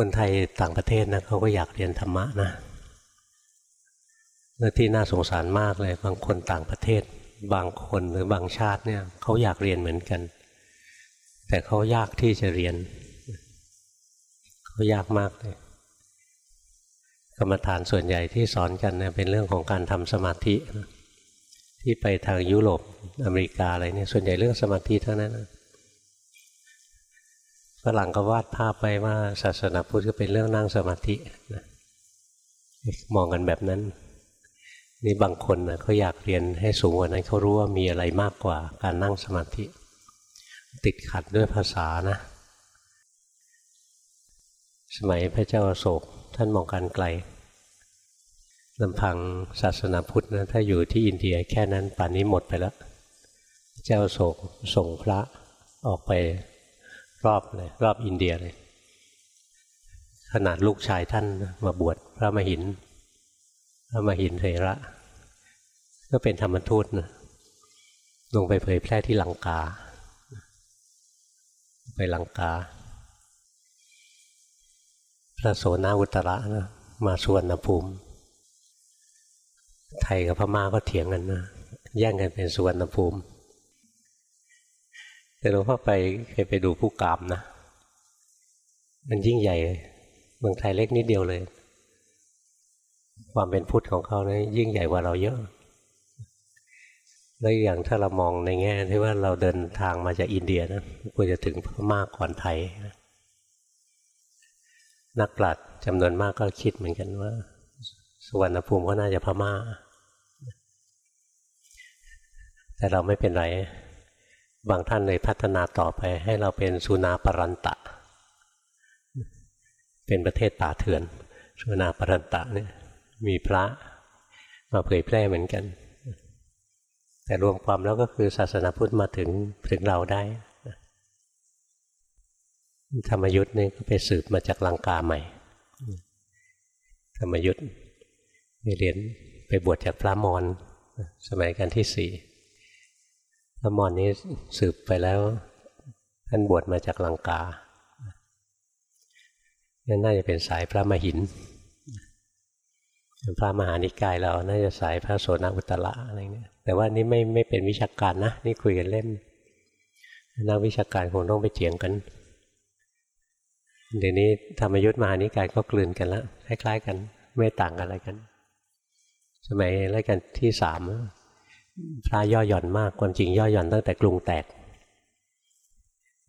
คนไทยต่างประเทศนะเขาก็อยากเรียนธรรมะนะและที่น่าสงสารมากเลย บางคนต่างประเทศ บางคนหรือบางชาติเนี่ยเขาอยากเรียนเหมือนกัน แต่เขายากที่จะเรียนเขายากมากเลยกรรมฐานส่วนใหญ่ที่สอนกันเนี่ยเป็นเรื่องของการทำสมาธิที่ไปทางยุโรปอเมริกาอะไรเนี่ยส่วนใหญ่เรื่องสมาธิเท่านั้นนะ ฝรั่งก็วาดภาพไปว่าศาสนาพุทธก็เป็นเรื่องนั่งสมาธินะมองกันแบบนั้น นี่บางคนนะเขาอยากเรียนให้สูงกว่านั้นเขารู้ว่ามีอะไรมากกว่าการนั่งสมาธิ ติดขัดด้วยภาษานะ สมัยพระเจ้าอโศกท่านมองการไกลลำพังศาสนาพุทธนะถ้าอยู่ที่อินเดียแค่นั้นป่านนี้หมดไปแล้ว เจ้าโศกส่งพระออกไป รอบเลยรอบอินเดียเลย ขนาดลูกชายท่านมาบวชพระมหิน พระมหินเถระ ก็เป็นธรรมทูตนะลงไปเผยแพร่ที่ลังกา ไปลังกา พระโสนาวุตระนะมาสวนภูมิ ไทยกับพม่าก็เถียงกันนะแย่งกันเป็นสวนภูมิ แต่หลวงพ่อไปเคยไปดูผู้กามนะ มันยิ่งใหญ่เมืองไทยเล็กนิดเดียวเลย ความเป็นพุทธของเขาเนะี่ยยิ่งใหญ่กว่าเราเยอะ แล้วอย่างถ้าเรามองในแง่ที่ว่าเราเดินทางมาจากอินเดียนะควรจะถึงพม่ากก่อนไทยนะนักปราชญ์จำนวนมากก็คิดเหมือนกันว่า สุวรรณภูมิก็น่าจะพม่า แต่เราไม่เป็นไร บางท่านเลยพัฒนาต่อไปให้เราเป็นสุนาปรันตะ เป็นประเทศป่าเถื่อน สุนาปรันตะเนี่ยมีพระมาเผยแพร่เหมือนกัน แต่รวมความแล้วก็คือศาสนาพุทธมาถึงถึงเราได้ธรรมยุทธ์นี่ก็ไปสืบมาจากลังกาใหม่ ธรรมยุทธ์ไปเรียนไปบวชจากพระมอญสมัยกันที่สี่ พระมอนนี้สืบไปแล้ว ท่านบวชมาจากลังกานั่นน่าจะเป็นสายพระมหิน พระมหานิกายเราน่าจะสายพระโสนอุตระอะไรเนี่ยแต่ว่านี่ไม่ไม่เป็นวิชาการนะ นี่คุยกันเล่น นักวิชาการคงต้องไปเถียงกัน เดี๋ยวนี้ธรรมยุทธ์มหานิกายก็กลืนกันแล้วคล้ายๆกัน ไม่ต่างกันอะไรกัน สมัยรายกันที่สาม พระย่อหย่อนมากความจริงย่อหย่อนตั้งแต่กรุงแตก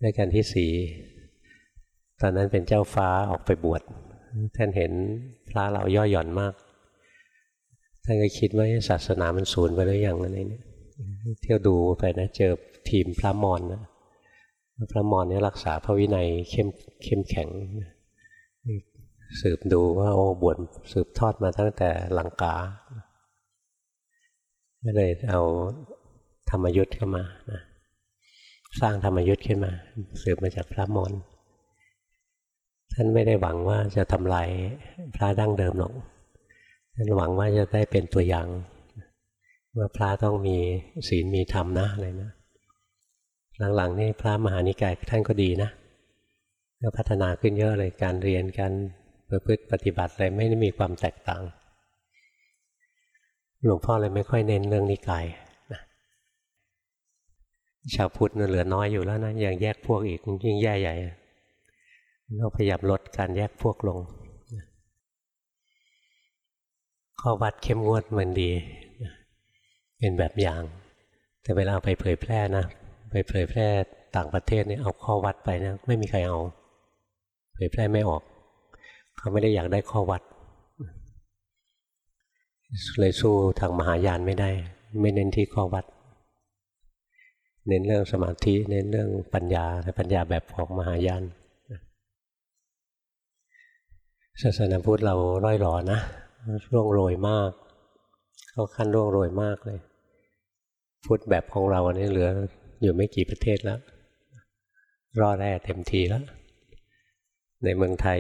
ในการที่สีตอนนั้นเป็นเจ้าฟ้าออกไปบวชท่านเห็นพระเราย่อหย่อนมาก ท่านก็คิดว่าศาสนามันสูญไปหรือยังอะไรเนี่ยเที่ยวดูไปนะเจอทีมพระมอนนะพระมอนเนี่ยรักษาพระวินัยเข้มเข้มแข็ง สืบดูว่าโอ้บวชสืบทอดมาตั้งแต่หลังกา ก็เลยเอาธรรมยุทธ์เข้ามานะสร้างธรรมยุทธ์ขึ้นมาสืบมาจากพระมนท่านไม่ได้หวังว่าจะทำลายพระดั้งเดิมหรอกท่านหวังว่าจะได้เป็นตัวอย่างว่าพระต้องมีศีลมีธรรมนะอะไรนะหลังๆนี่พระมหานิกายท่านก็ดีนะก็พัฒนาขึ้นเยอะเลยการเรียนการประพฤติปฏิบัติอะไรไม่ได้มีความแตกต่าง หลวงพ่อเลยไม่ค่อยเน้นเรื่องนิกายนะชาวพุทธเหลือน้อยอยู่แล้วนะยังแยกพวกอีกยิ่งแย่ใหญ่ต้องพยายามลดการแยกพวกลง ข้อวัดเข้มงวดมันดี เป็นแบบอย่าง แต่เวลาไปเผยแพร่นะไปเผยแพร่ต่างประเทศเนี่ยเอาข้อวัดไปนะไม่มีใครเอา เผยแพร่ไม่ออก เขาไม่ได้อยากได้ข้อวัด เลยสู้ทางมหายานไม่ได้ ไม่เน้นที่ข้อวัด เน้นเรื่องสมาธิ เน้นเรื่องปัญญาแต่ปัญญาแบบของมหายานศาสนาพุทธเราร่อยหลอนะร่วงโรยมาก เขาขั้นร่วงโรยมากเลย พุทธแบบของเราอันนี้เหลืออยู่ไม่กี่ประเทศแล้วรอดแร่เต็มทีแล้ว ในเมืองไทย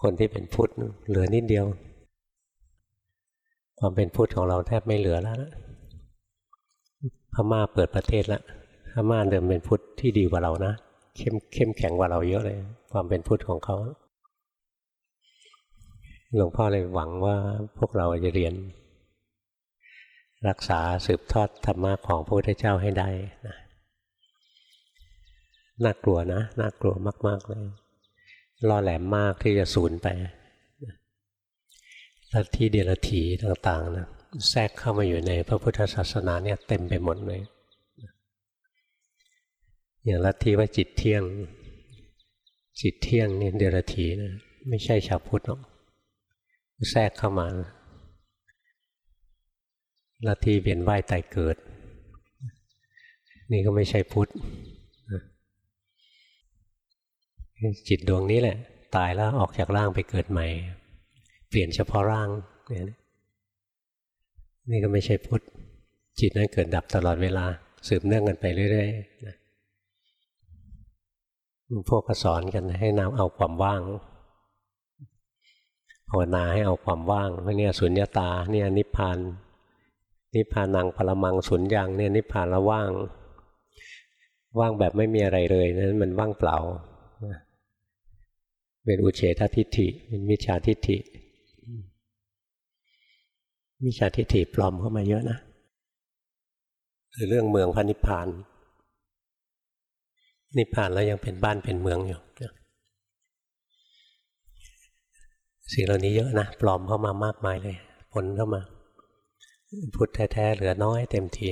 คนที่เป็นพุทธเหลือนิดเดียว ความเป็นพุทธของเราแทบไม่เหลือแล้วนะพม่าเปิดประเทศแล้วพม่าเดิมเป็นพุทธที่ดีกว่าเรานะเข้มเข้มแข็งกว่าเราเยอะเลย ความเป็นพุทธของเขาหลวงพ่อเลยหวังว่าพวกเราจะเรียน รักษาสืบทอดธรรมะของพระพุทธเจ้าให้ได้นะน่ากลัวนะ น่ากลัวมาก ๆ เลยล่อแหลมมากที่จะสูญไป ลัทธิเดรัจฉีต่างๆนะแทรกเข้ามาอยู่ในพระพุทธศาสนาเนี่ยเต็มไปหมดเลย อย่างลัทธิว่าจิตเที่ยง จิตเที่ยงนี่เดรัจฉีนะไม่ใช่ชาวพุทธหรอกแทรกเข้ามาลัทธิเวียนว่ายตายเกิด นี่ก็ไม่ใช่พุทธจิตดวงนี้แหละ ตายแล้วออกจากร่างไปเกิดใหม่ เปลี่ยนเฉพาะร่างเนี่ยนี่ก็ไม่ใช่พุทธจิตนั้นเกิดดับตลอดเวลา สืบเนื่องกันไปเรื่อยๆนะพวกก็สอนกันให้นำเอาความว่างภาวนาให้เอาความว่างว่าเนี่ยสุญญาตาเนี่ยนิพพานนิพพานังพลมังสุญญางเนี่ยนิพพานละว่าง ว่างแบบไม่มีอะไรเลยนั้นมันว่างเปล่าเป็นอุเฉททิฏฐิเป็นมิจฉาทิฏฐิ มิจฉาทิฏฐิปลอมเข้ามาเยอะนะคือเรื่องเมืองพระนิพพาน นิพพานแล้วยังเป็นบ้านเป็นเมืองอยู่สิ่งเหล่านี้เยอะนะปลอมเข้ามามากมายเลยผลเข้ามาพุทธแท้ๆเหลือน้อยเต็มที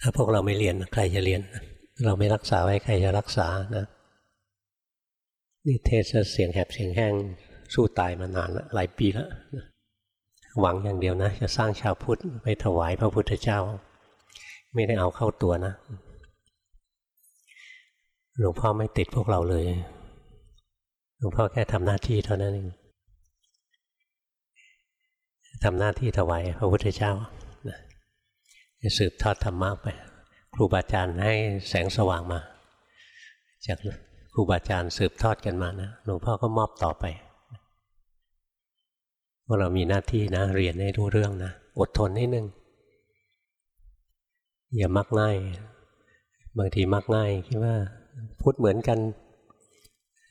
ถ้าพวกเราไม่เรียนใครจะเรียน เราไม่รักษาไว้ใครจะรักษานะนี่เทศเสียงแหบเสียงแห้ง สู้ตายมานานแล้วหลายปีแล้วหวังอย่างเดียวนะ จะสร้างชาวพุทธไปถวายพระพุทธเจ้า ไม่ได้เอาเข้าตัวนะหลวงพ่อไม่ติดพวกเราเลยหลวงพ่อแค่ทำหน้าที่เท่านั้นเองทำหน้าที่ถวายพระพุทธเจ้าสืบทอดธรรมะไป ครูบาอาจารย์ให้แสงสว่างมา จากครูบาอาจารย์สืบทอดกันมานะหลวงพ่อก็มอบต่อไป วกเรามีหน้าที่นะ เรียนให้รู้เรื่องนะ อดทนนิดนึง อย่ามักง่าย บางทีมักง่ายคิดว่า พูดเหมือนกัน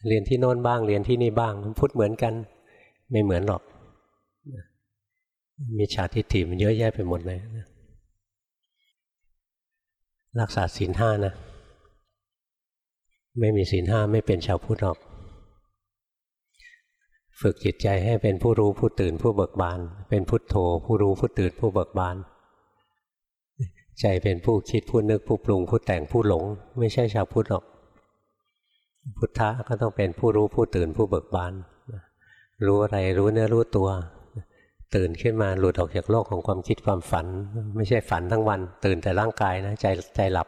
เรียนที่โน้นบ้าง เรียนที่นี่บ้าง พูดเหมือนกัน ไม่เหมือนหรอก มีชาติทิฏมันเยอะแยะไปหมดเลยรักษาศีลห้านะ ไม่มีศีลห้าไม่เป็นชาวพุทธหรอก ฝึกจิตใจให้เป็นผู้รู้ผู้ตื่นผู้เบิกบาน เป็นพุทโธ ผู้รู้ผู้ตื่นผู้เบิกบาน ใจเป็นผู้คิดผู้นึกผู้ปรุงผู้แต่งผู้หลง ไม่ใช่ชาวพุทธหรอก พุทธะก็ต้องเป็นผู้รู้ผู้ตื่นผู้เบิกบาน รู้อะไรรู้เนื้อรู้ตัว ตื่นขึ้นมาหลุดออกจากโลกของความคิดความฝัน ไม่ใช่ฝันทั้งวัน ตื่นแต่ร่างกายนะใจใจหลับ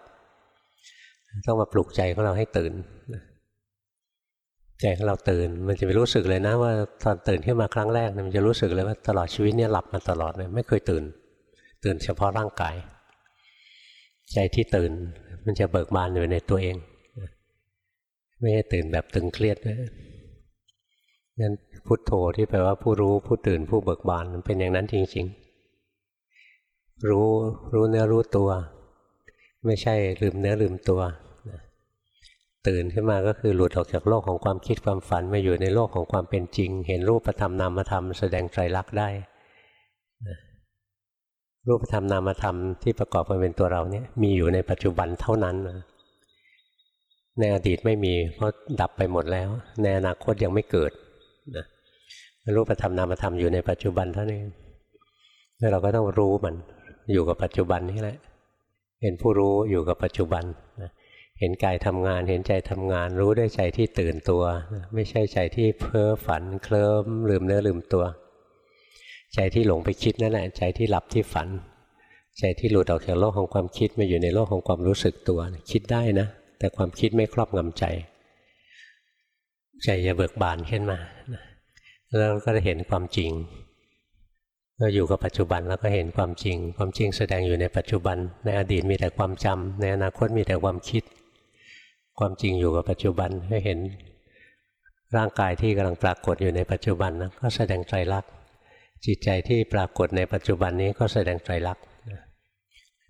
ต้องมาปลุกใจของเราให้ตื่น ใจของเราตื่น มันจะไปรู้สึกเลยนะว่าตอนตื่นขึ้นมาครั้งแรกมันจะรู้สึกเลยว่าตลอดชีวิตเนี่ยหลับมาตลอดเลยไม่เคยตื่น ตื่นเฉพาะร่างกาย ใจที่ตื่นมันจะเบิกบานอยู่ในตัวเอง ไม่ใช่ตื่นแบบตึงเครียดนะงั้นพุทโธที่แปลว่าผู้รู้ผู้ตื่นผู้เบิกบานมันเป็นอย่างนั้นจริงๆ รู้รู้เนื้อรู้ตัว ไม่ใช่ลืมเนื้อลืมตัว ตื่นขึ้นมาก็คือหลุดออกจากโลกของความคิดความฝันมาอยู่ในโลกของความเป็นจริง เห็นรูปธรรมนามธรรมแสดงไตรลักษณ์ได้ รูปธรรมนามธรรมที่ประกอบกันเป็นตัวเราเนี่ยมีอยู่ในปัจจุบันเท่านั้นในอดีตไม่มีเพราะดับไปหมดแล้ว ในอนาคตยังไม่เกิดนะรูปธรรมนามธรรมอยู่ในปัจจุบันเท่านี้แล้วเราก็ต้องรู้มันอยู่กับปัจจุบันนี่แหละเป็นผู้รู้อยู่กับปัจจุบัน เห็นกายทำงานเห็นใจทำงาน รู้ด้วยใจที่ตื่นตัว ไม่ใช่ใจที่เพ้อฝันเคลิ้มลืมเนื้อลืมตัว ใจที่หลงไปคิดนั่นแหละ ใจที่หลับที่ฝัน ใจที่หลุดออกจากโลกของความคิดมาอยู่ในโลกของความรู้สึกตัว คิดได้นะ แต่ความคิดไม่ครอบงำใจ ใจจะเบิกบานขึ้นมาแล้วก็จะเห็นความจริงเราอยู่กับปัจจุบันแล้วก็เห็นความจริง ความจริงแสดงอยู่ในปัจจุบัน ในอดีตมีแต่ความจำในอนาคตมีแต่ความคิด ความจริงอยู่กับปัจจุบันให้เห็นร่างกายที่กำลังปรากฏอยู่ในปัจจุบันนะก็แสดงไตรลักษณ์จิตใจที่ปรากฏในปัจจุบันนี้ก็แสดงไตรลักษณ์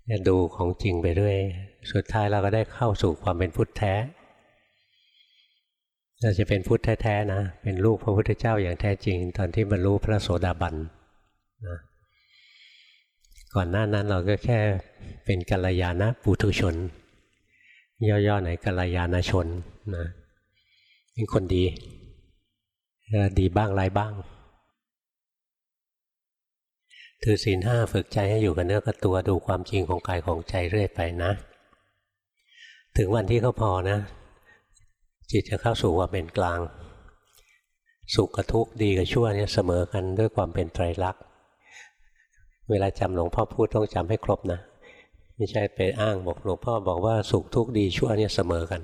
เนี่ยดูของจริงไปเรื่อยสุดท้ายเราก็ได้เข้าสู่ความเป็นพุทธแท้เราจะเป็นพุทธแท้ๆนะเป็นลูกพระพุทธเจ้าอย่างแท้จริง ตอนที่บรรลุพระโสดาบันนะก่อนหน้านั้นเราก็แค่เป็นกัลยาณปุถุชน ย่อๆไหนกัลยาณชนนะเป็นคนดีดีบ้างไรบ้าง ถือศีลห้าฝึกใจให้อยู่กับเนื้อกับตัวดูความจริงของกายของใจเรื่อยไปนะ ถึงวันที่เขาพอนะ จิตจะเข้าสู่ความเป็นกลาง สุขกับทุกข์ดีกับชั่วเนี่ยเสมอกันด้วยความเป็นไตรลักษณ์เวลาจำหลวงพ่อพูดต้องจำให้ครบนะ ไม่ใช่ไปอ้างบอกหลวงพ่อบอกว่าสุขทุกข์ดีชั่วเนี่ยเสมอกัน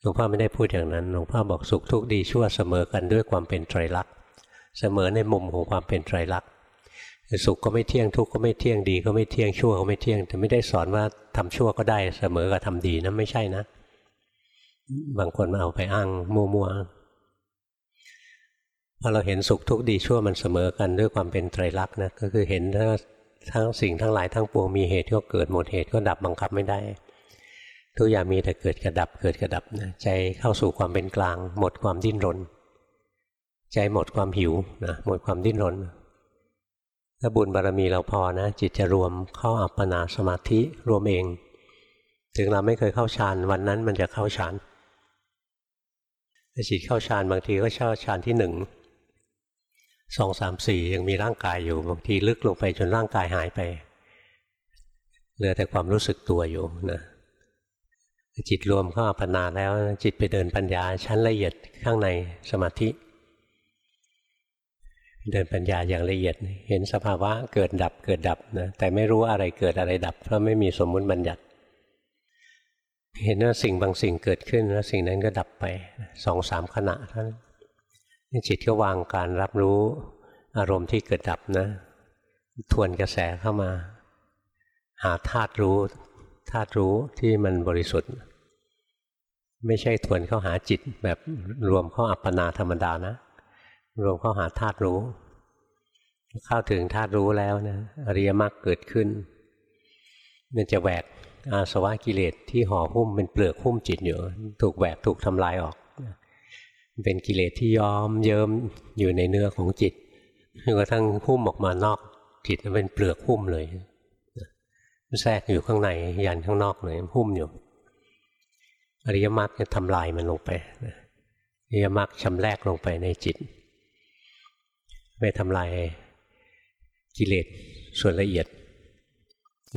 หลวงพ่อไม่ได้พูดอย่างนั้นหลวงพ่อบอกสุขทุกข์ดีชั่วเสมอกันด้วยความเป็นไตรลักษณ์เสมอในมุมของความเป็นไตรลักษณ์สุขก็ไม่เที่ยงทุกข์ก็ไม่เที่ยงดีก็ไม่เที่ยงชั่วก็ไม่เที่ยง แต่ไม่ได้สอนว่าทำชั่วก็ได้เสมอกับทำดีนะไม่ใช่นะ บางคนมาเอาไปอ้างมัวๆพอเราเห็นสุขทุกข์ดีชั่วมันเสมอกันด้วยความเป็นไตรลักษณ์นะก็คือเห็น ทั้งสิ่งทั้งหลายทั้งปวงมีเหตุก็เกิดหมดเหตุก็ดับบังคับไม่ได้ ทุกอย่างมีแต่เกิดกระดับเกิดกระดับนะใจเข้าสู่ความเป็นกลาง หมดความดิ้นรน ใจหมดความหิวนะหมดความดิ้นรนถ้าบุญบารมีเราพอนะ จิตจะรวมเข้าอัปปนาสมาธิรวมเอง ถึงเราไม่เคยเข้าฌานวันนั้นมันจะเข้าฌานจิตเข้าฌานบางทีก็เข้าฌานที่หนึ่ง สองสามสี่ยังมีร่างกายอยู่บางทีลึกลงไปจนร่างกายหายไป เหลือแต่ความรู้สึกตัวอยู่นะจิตรวมเข้าอัปนาแล้ว จิตไปเดินปัญญาชั้นละเอียดข้างในสมาธิ เดินปัญญาอย่างละเอียด เห็นสภาวะเกิดดับเกิดดับนะแต่ไม่รู้อะไรเกิดอะไรดับ เพราะไม่มีสมมุติบัญญัติ เห็นว่าสิ่งบางสิ่งเกิดขึ้นแล้วสิ่งนั้นก็ดับไปสองสามขณะเท่านั้น จิตก็วางการรับรู้อารมณ์ที่เกิดดับนะ ทวนกระแสเข้ามา หาธาตุรู้ธาตุรู้ที่มันบริสุทธิ์ ไม่ใช่ทวนเข้าหาจิตแบบรวมเข้าอัปปนาธรรมดานะ รวมเข้าหาธาตุรู้ เข้าถึงธาตุรู้แล้วนะอริยมรรคเกิดขึ้น มันจะแหวกอาสวะกิเลสที่ห่อหุ้มเป็นเปลือกหุ้มจิตอยู่ ถูกแหวกถูกทำลายออก เป็นกิเลสที่ย้อมเยิ้มอยู่ในเนื้อของจิตจนกระทั่งหุ้มออกมานอกจิตเป็นเปลือกหุ้มเลยแทรกอยู่ข้างในยันข้างนอกเลยหุ้มอยู่ อริยมรรคจะทำลายมันลงไปอริยมรรคชำแรกลงไปในจิต ไปทำลายกิเลสส่วนละเอียด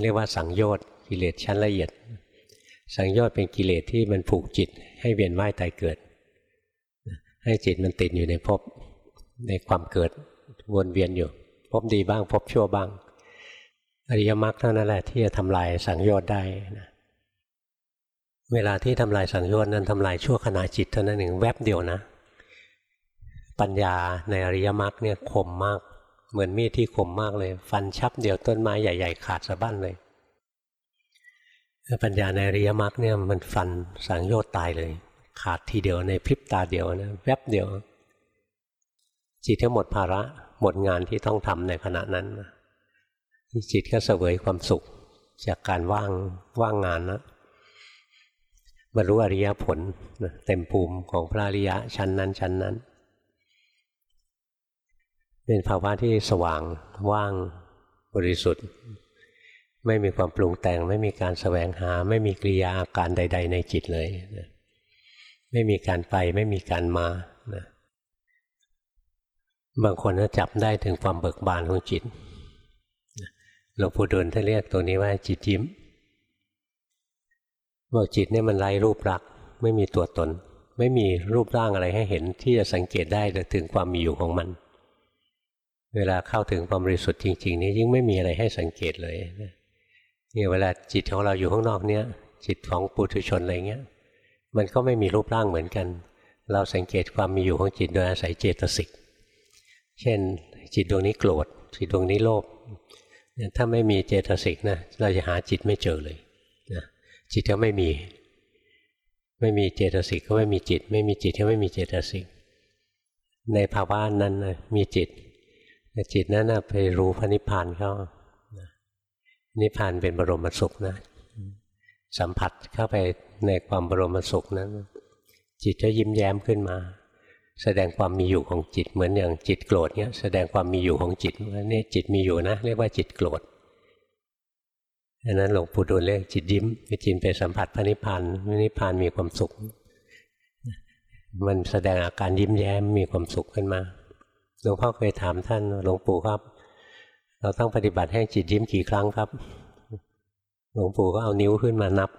เรียกว่าสังโยชน์กิเลสชั้นละเอียด สังโยชน์เป็นกิเลสที่มันผูกจิตให้เวียนว่ายตายเกิด ให้จิตมันติดอยู่ในภพในความเกิดวนเวียนอยู่ภพดีบ้างภพชั่วบ้าง อริยมรรคเท่านั้นแหละที่จะทำลายสังโยชน์ได้นะเวลาที่ทำลายสังโยชน์นั้นทำลายชั่วขณะจิตเท่านั้นเองแวบเดียวนะ ปัญญาในอริยมรรคเนี่ยคมมาก เหมือนมีดที่คมมากเลย ฟันชับเดียวต้นไม้ใหญ่ ๆ ขาดสะบั้นเลยปัญญาในอริยมรรคเนี่ยมันฟันสังโยชน์ตายเลย ขาดทีเดียวในพริบตาเดียวนะแวบเดียว จิตทั้งหมดภาระหมดงานที่ต้องทำในขณะนั้นจิตก็เสวยความสุขจากการว่างว่างงานนะบรรลุอริยผลเต็มภูมิของพระอริยะชั้นนั้น ชั้นนั้น เป็นภาวะที่สว่างว่างบริสุทธิ์ ไม่มีความปรุงแต่ง ไม่มีการแสวงหา ไม่มีกิริยาอาการใด ๆ ในจิตเลยนะ ไม่มีการไปไม่มีการมานะบางคนก็จับได้ถึงความเบิกบานของจิตหลวงปู่ดูลท่านเรียกตัวนี้ว่าจิตยิ้มบอกจิตเนี่ยมันไร้รูปรักษ์ไม่มีตัวตน ไม่มีรูปร่างอะไรให้เห็นที่จะสังเกตได้ถึงความมีอยู่ของมัน เวลาเข้าถึงความบริสุทธิ์จริง ๆ นี่ยิ่งไม่มีอะไรให้สังเกตเลยเนี่ยเวลาจิตของเราอยู่ข้างนอกเนี้ยจิตของปุถุชนอะไรเงี้ย มันก็ไม่มีรูปร่างเหมือนกัน เราสังเกตความมีอยู่ของจิตโดยอาศัยเจตสิก เช่น จิตดวงนี้โกรธ จิตดวงนี้โลภถ้าไม่มีเจตสิกนะเราจะหาจิตไม่เจอเลยนะจิตก็ไม่มี ไม่มีเจตสิกก็ไม่มีจิต ไม่มีจิตก็ไม่มีเจตสิก ในภาวะนั้นนะมีจิตแต่จิตนั้นนะไปรู้พระนิพพานเขานิพพานเป็นบรมสุขนะ สัมผัสเข้าไปในความบรมสุขนั้น จิตจะยิ้มแย้มขึ้นมา แสดงความมีอยู่ของจิตเหมือนอย่างจิตโกรธเนี่ยแสดงความมีอยู่ของจิตว่านี่จิตมีอยู่นะ เรียกว่าจิตโกรธดังนั้นหลวงปู่ดูลเรียกจิตยิ้มจิตไปสัมผัสพระนิพพานพระนิพพานมีความสุข มันแสดงอาการยิ้มแย้มมีความสุขขึ้นมาหลวงพ่อเคยถามท่านหลวงปู่ครับ เราต้องปฏิบัติให้จิตยิ้มกี่ครั้งครับ หลวงปู่ก็เอานิ้วขึ้นมานับ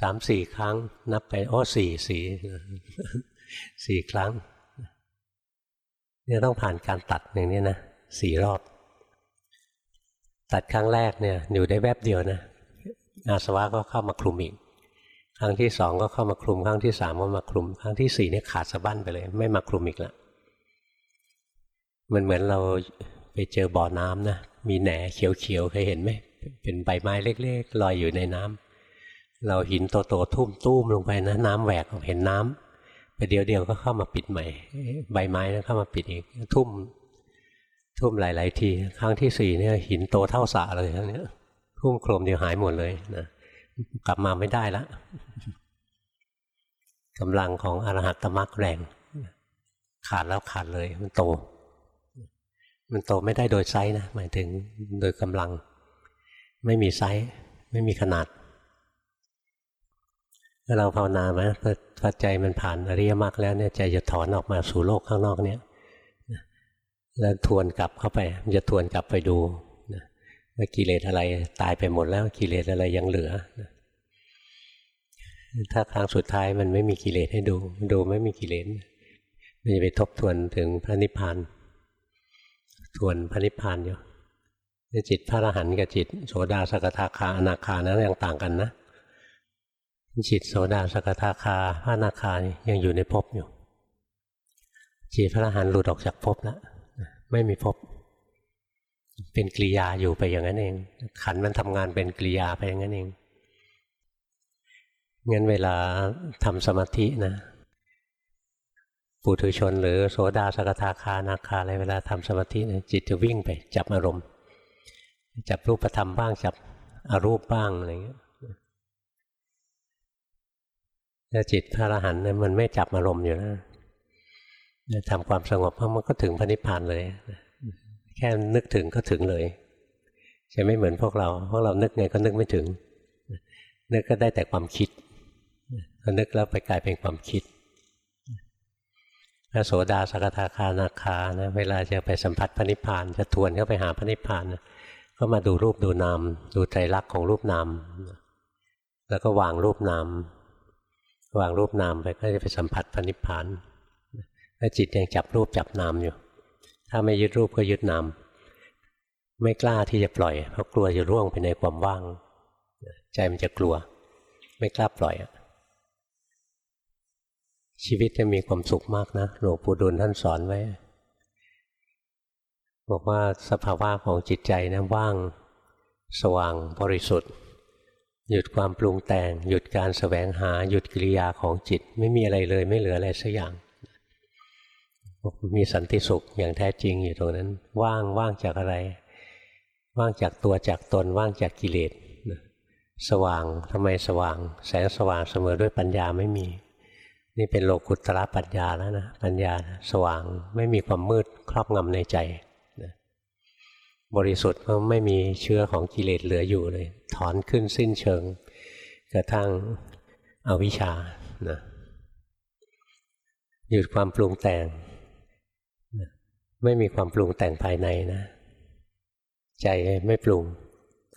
สามสี่ครั้ง นับไปอ้อสี่สี่สี่ครั้งเนี่ยต้องผ่านการตัดอย่างนี้นะสี่รอบ ตัดครั้งแรกเนี่ย อยู่ได้แวบเดียวนะอาสวะก็เข้ามาคลุมอีก ครั้งที่สองก็เข้ามาคลุม ครั้งที่สามก็มาคลุม ครั้งที่สี่เนี่ยขาดสะบั้นไปเลย ไม่มาคลุมอีกล้วมันเหมือนเราไปเจอบ่อน้ำนะมีแหนเขียวๆเคยเห็นไหม เป็นใบไม้เล็กๆลอยอยู่ในน้ำเราหินโตๆทุ่มตุ้มลงไปนะน้ำแหวกเห็นน้ำไปเดียวเดียวก็เข้ามาปิดใหม่ ใบไม้นะเข้ามาปิดอีกทุ่ม ทุ่มหลาย ๆ ที ครั้งที่สี่เนี่ย หินโตเท่าศาลาเลยทั้งนี้ทุ่มโครมเดียวหายหมดเลยนะกลับมาไม่ได้ละกำลังของอรหัตตมรรคแรง ขาดแล้วขาดเลย มันโต มันโตไม่ได้โดยไซส์นะหมายถึงโดยกำลัง ไม่มีไซส์ไม่มีขนาดถ้าเราภาวนาไหมพอใจมันผ่านอริยมรรคแล้วเนี่ยใจจะถอนออกมาสู่โลกข้างนอกเนี่ยแล้วทวนกลับเข้าไปมันจะทวนกลับไปดูว่ากิเลสอะไรตายไปหมดแล้วกิเลสอะไรยังเหลือ ถ้าครั้งสุดท้ายมันไม่มีกิเลสให้ดู ดูไม่มีกิเลสมันจะไปทบทวนถึงพระนิพพานทวนพระนิพพานอยู่ จิตพระอรหันต์กับจิตโสดาสกทาคาอนาคานั้นยังต่างกันนะจิตโสดาสกทาคาพระอนาคายังอยู่ในภพอยู่ จิตพระอรหันต์หลุดออกจากภพแล้วไม่มีภพเป็นกริยาอยู่ไปอย่างนั้นเอง ขันมันทำงานเป็นกริยาไปอย่างนั้นเองงั้นเวลาทำสมาธินะปุถุชนหรือโสดาสกทาคานาคาอะไรเวลาทำสมาธินะจิตจะวิ่งไปจับอารมณ์ จับรูปธรรมบ้างจับอรูปบ้างอะไรเงี้ยถ้าจิตพระอรหันต์นี่ยมันไม่จับอารมณ์อยู่นะทำความสงบเพราะมันก็ถึงพระนิพพานเลย แค่นึกถึงก็ถึงเลยจะไม่เหมือนพวกเราพวกเรานึกไงก็นึกไม่ถึง นึกก็ได้แต่ความคิดพอนึกแล้วไปกลายเป็นความคิดพระโสดาสกทาคานาคานะเวลาจะไปสัมผัสพระนิพพานจะทวนเข้าไปหาพระนิพพานนะ ก็มาดูรูปดูนาม ดูใจรักของรูปนาม แล้วก็วางรูปนาม วางรูปนามไปก็จะไปสัมผัสพระนิพพานถ้าจิตยังจับรูปจับนามอยู่ ถ้าไม่ยึดรูปก็ยึดนาม ไม่กล้าที่จะปล่อย เพราะกลัวจะร่วงไปในความว่าง ใจมันจะกลัว ไม่กล้าปล่อยชีวิตจะมีความสุขมากนะหลวงปู่ดุลท่านสอนไว้ บอกว่าสภาวะของจิตใจนะว่าง สว่างบริสุทธิ์ หยุดความปรุงแต่ง หยุดการสแสวงหาหยุดกิริยาของจิตไม่มีอะไรเลยไม่เหลืออะไรสักอย่าง มีสันติสุขอย่างแท้จริงอยู่ตรงนั้น ว่างว่างจากอะไร ว่างจากตัวจากตนว่างจากกิเลสสว่างทำไมสว่าง แสงสว่างเสมอด้วยปัญญาไม่มี นี่เป็นโลกุตระปัญญาแล้วนะปัญญาสว่างไม่มีความมืดครอบงำในใจ บริสุทธิ์เพราะไม่มีเชื้อของกิเลสเหลืออยู่เลย ถอนขึ้นสิ้นเชิง กระทั่งอวิชชานะหยุดความปรุงแต่ง ไม่มีความปรุงแต่งภายในนะ ใจไม่ปรุง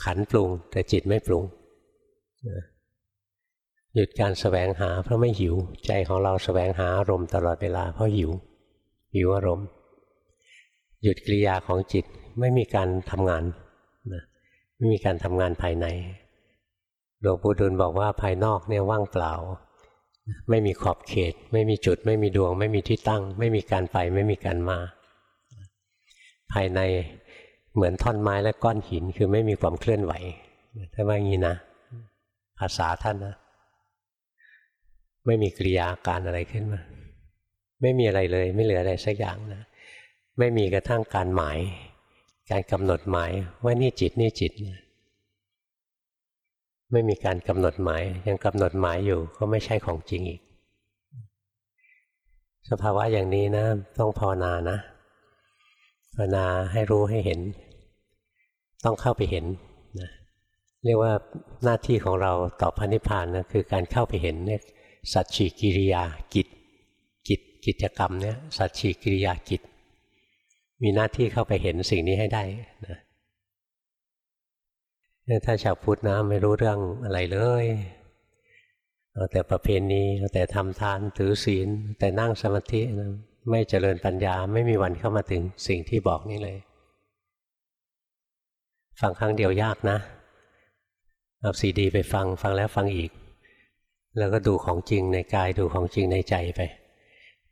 ขันปรุง แต่จิตไม่ปรุงนะหยุดการสแสวงหาเพราะไม่หิว ใจของเราสแสวงหาอารมณ์ตลอดเวลาเพราะหิวหิวอารมณ์ หยุดกิริยาของจิต ไม่มีการทำงานนะไม่มีการทำงานภายในหลวงปู่ดูลบอกว่าภายนอกเนี่ยว่างเปล่า ไม่มีขอบเขต ไม่มีจุด ไม่มีดวง ไม่มีที่ตั้ง ไม่มีการไป ไม่มีการมา ภายในเหมือนท่อนไม้และก้อนหินคือไม่มีความเคลื่อนไหวถ้าว่างี้นะ ภาษาท่านนะ ไม่มีกิริยาการอะไรขึ้นมา ไม่มีอะไรเลย ไม่เหลืออะไรสักอย่างนะ ไม่มีกระทั่งการหมาย การกำหนดหมายว่านี่จิตนี่จิต ไม่มีการกำหนดหมาย ยังกำหนดหมายอยู่ก็ไม่ใช่ของจริงอีก สภาวะอย่างนี้นะ ต้องภาวนานะภาวนาให้รู้ให้เห็น ต้องเข้าไปเห็นนะเรียกว่าหน้าที่ของเราต่อพระนิพพานนะคือการเข้าไปเห็นเนี่ยสัจฉิกิริยากิจ กิจกิจกรรมเนี่ยสัจฉิกิริยากิจ มีหน้าที่เข้าไปเห็นสิ่งนี้ให้ได้นะถ้าชาวพุทธนะไม่รู้เรื่องอะไรเลยเอาแต่ประเพณีเอาแต่ทำทานถือศีล แต่นั่งสมาธินะไม่เจริญปัญญาไม่มีวันเข้ามาถึงสิ่งที่บอกนี่เลย ฟังครั้งเดียวยากนะเอาซีดีไปฟังฟังแล้วฟังอีก แล้วก็ดูของจริงในกายดูของจริงในใจไป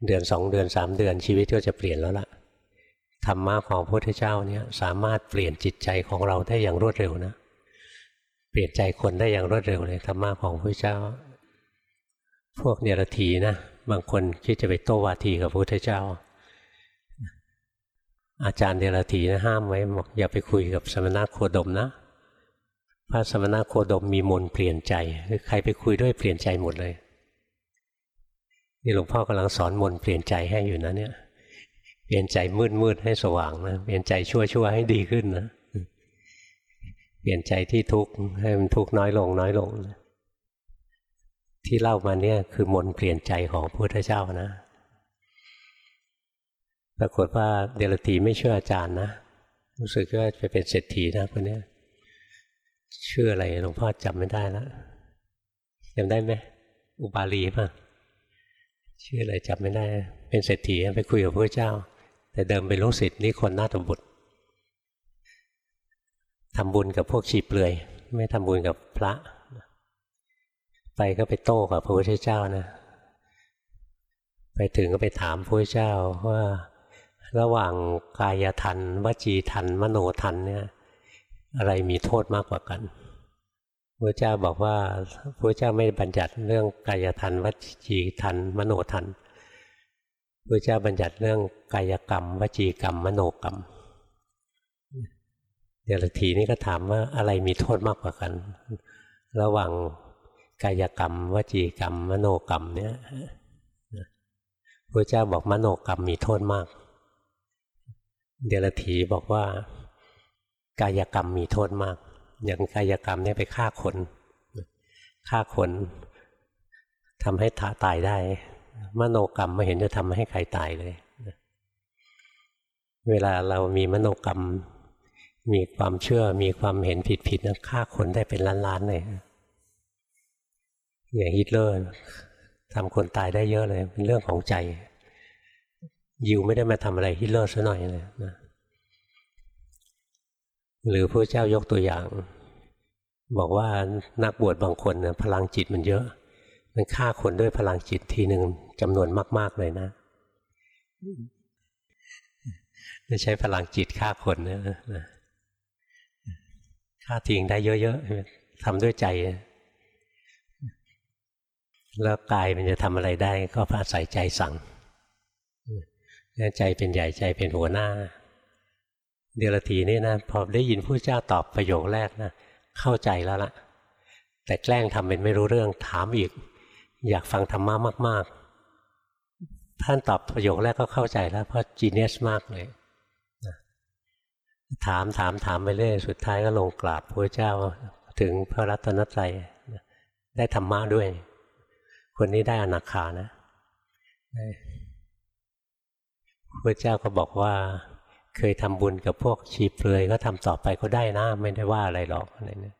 เดือนสองเดือนสามเดือนชีวิตก็จะเปลี่ยนแล้วล่ะ ธรรมะของพระพุทธเจ้าเนี่ยสามารถเปลี่ยนจิตใจของเราได้อย่างรวดเร็วนะ เปลี่ยนใจคนได้อย่างรวดเร็วเลยธรรมะของพระพุทธเจ้า พวกเนรทีนะบางคนคิดจะไปโต้วาทีกับพระพุทธเจ้า อาจารย์เดรธีนะห้ามไว้บอกอย่าไปคุยกับสมณะโคดมนะ พระสมณะโคดมมีมนเปลี่ยนใจคือใครไปคุยด้วยเปลี่ยนใจหมดเลย นี่หลวงพ่อกำลังสอนมนเปลี่ยนใจให้อยู่นะเนี่ย เปลี่ยนใจมืดมืดให้สว่างนะ เปลี่ยนใจชั่วชั่วให้ดีขึ้นนะ เปลี่ยนใจที่ทุกข์ให้มันทุกข์น้อยลงน้อยลง ที่เล่ามาเนี่ยคือมนเปลี่ยนใจของพระพุทธเจ้านะ ปรากฏว่าเดลตีไม่เชื่ออาจารย์นะ รู้สึกว่าจะเป็นเศรษฐีนะคนนี้ชื่ออะไรหลวงพ่อจำไม่ได้แล้วจำได้ไหมอุบาลีป่ะชื่ออะไรจำไม่ได้ เป็นเศรษฐีไปคุยกับพระเจ้า แต่เดิมเป็นลูกศิษย์นี่คนน่าตบุตรทำบุญกับพวกชีเปลือย ไม่ทำบุญกับพระ ไปก็ไปโต้กับพระพุทธเจ้านะ ไปถึงก็ไปถามพระพุทธเจ้าว่าระหว่างกายทันวจีทัน มโนทันเนี่ย อะไรมีโทษมากกว่ากันพระเจ้าบอกว่าพระเจ้าไม่บัญญัติเรื่องกายทันวจีทัน มโนทัน พระเจ้าบัญญัติเรื่องกายกรรม วจีกรรม มโนกรรมเดี๋ยวทีนี้ก็ถามว่าอะไรมีโทษมากกว่ากัน ระหว่างกายกรรม วจีกรรม มโนกรรมเนี่ยพระเจ้าบอกมโนกรรมมีโทษมาก เดลทีบอกว่า กายกรรมมีโทษมาก อย่างกายกรรมเนี่ยไปฆ่าคนฆ่าคนทำให้ตายได้ มโนกรรมไม่เห็นจะทำให้ใครตายเลย เวลาเรามีมโนกรรม มีความเชื่อ มีความเห็นผิดๆนะฆ่าคนได้เป็นล้านๆเลยอย่างฮิตเลอร์ทำคนตายได้เยอะเลย เป็นเรื่องของใจ ยิวไม่ได้มาทำอะไรฮิตเลอร์ซะหน่อยเลยนะหรือพระเจ้ายกตัวอย่าง บอกว่านักบวชบางคนนะพลังจิตมันเยอะ มันฆ่าคนด้วยพลังจิตทีหนึ่งจำนวนมาก ๆ เลยนะใช้พลังจิตฆ่าคนนะฆ่าทิ้งได้เยอะๆทำด้วยใจ แล้วกายมันจะทำอะไรได้ ก็พาใส่ใจสั่งใจเป็นใหญ่ใจเป็นหัวหน้า เดลทีนี่นะพอได้ยินผู้เจ้าตอบประโยคแรกนะเข้าใจแล้วละแต่แกล้งทำเป็นไม่รู้เรื่องถามอีก อยากฟังธรรมะมาก ๆ ท่านตอบประโยคแรกก็เข้าใจแล้ว เพราะจีเนสมากเลยถามถามถามไปเรื่อยสุดท้ายก็ลงกราบพระเจ้าถึงพระรัตนตรัยได้ธรรมะด้วย คนนี้ได้อนาคานะพระเจ้าก็บอกว่า เคยทำบุญกับพวกชีเปลือยก็ทำต่อไปก็ได้นะ ไม่ได้ว่าอะไรหรอกอะไรเนี่ย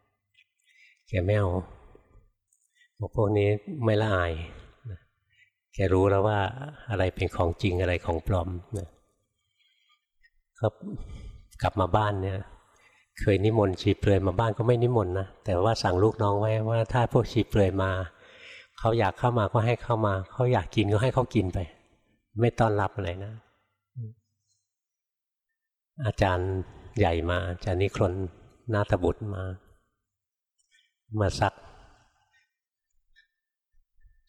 แกไม่เอา พวกนี้ไม่ละอายแกรู้แล้วว่าอะไรเป็นของจริงอะไรของปลอมนะก็กลับมาบ้านเนี่ย เคยนิมนต์ชีเปลือยมาบ้านก็ไม่นิมนต์นะแต่ว่าสั่งลูกน้องไว้ว่าถ้าพวกชีเปลือยมาเขาอยากเข้ามาก็ให้เข้ามา เขาอยากกินก็ให้เขากินไป ไม่ต้อนรับอะไรนะ อาจารย์ใหญ่มาอาจารย์นิครนนาตบุตรมา มาซัก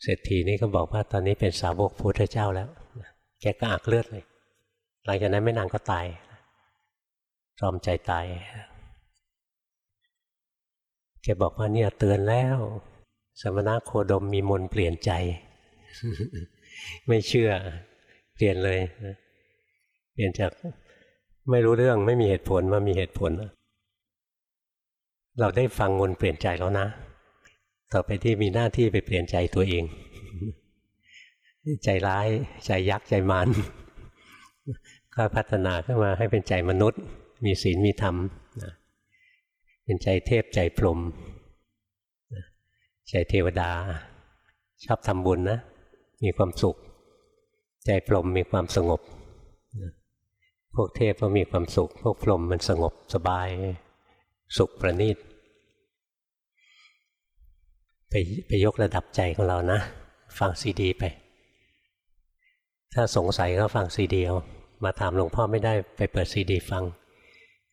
เศรษฐีนี่ก็บอกว่าตอนนี้เป็นสาวกพุทธเจ้าแล้ว แกก็อักเลือดเลย หลังจากนั้นไม่นานก็ตายรอมใจตาย แกบอกว่าเนี่ยเตือนแล้ว สมณะโคดมมีมนเปลี่ยนใจ ไม่เชื่อ เปลี่ยนเลย เปลี่ยนจากไม่รู้เรื่องไม่มีเหตุผลมามีเหตุผล เราได้ฟังวนเปลี่ยนใจแล้วนะ ต่อไปที่มีหน้าที่ไปเปลี่ยนใจตัวเอง ใจร้ายใจยักษ์ใจมารก็พัฒนาขึ้นมาให้เป็นใจมนุษย์ มีศีลมีธรรมนะเป็นใจเทพใจพรหมนะใจเทวดา ชอบทำบุญนะ มีความสุข ใจพรหมมีความสงบนะพวกเทพก็มีความสุข พวกพรหมมันสงบสบาย สุขประณีต ไปไปยกระดับใจของเรานะ ฟังซีดีไป ถ้าสงสัยก็ฟังซีดีเอามาถามหลวงพ่อไม่ได้ไปเปิดซีดีฟัง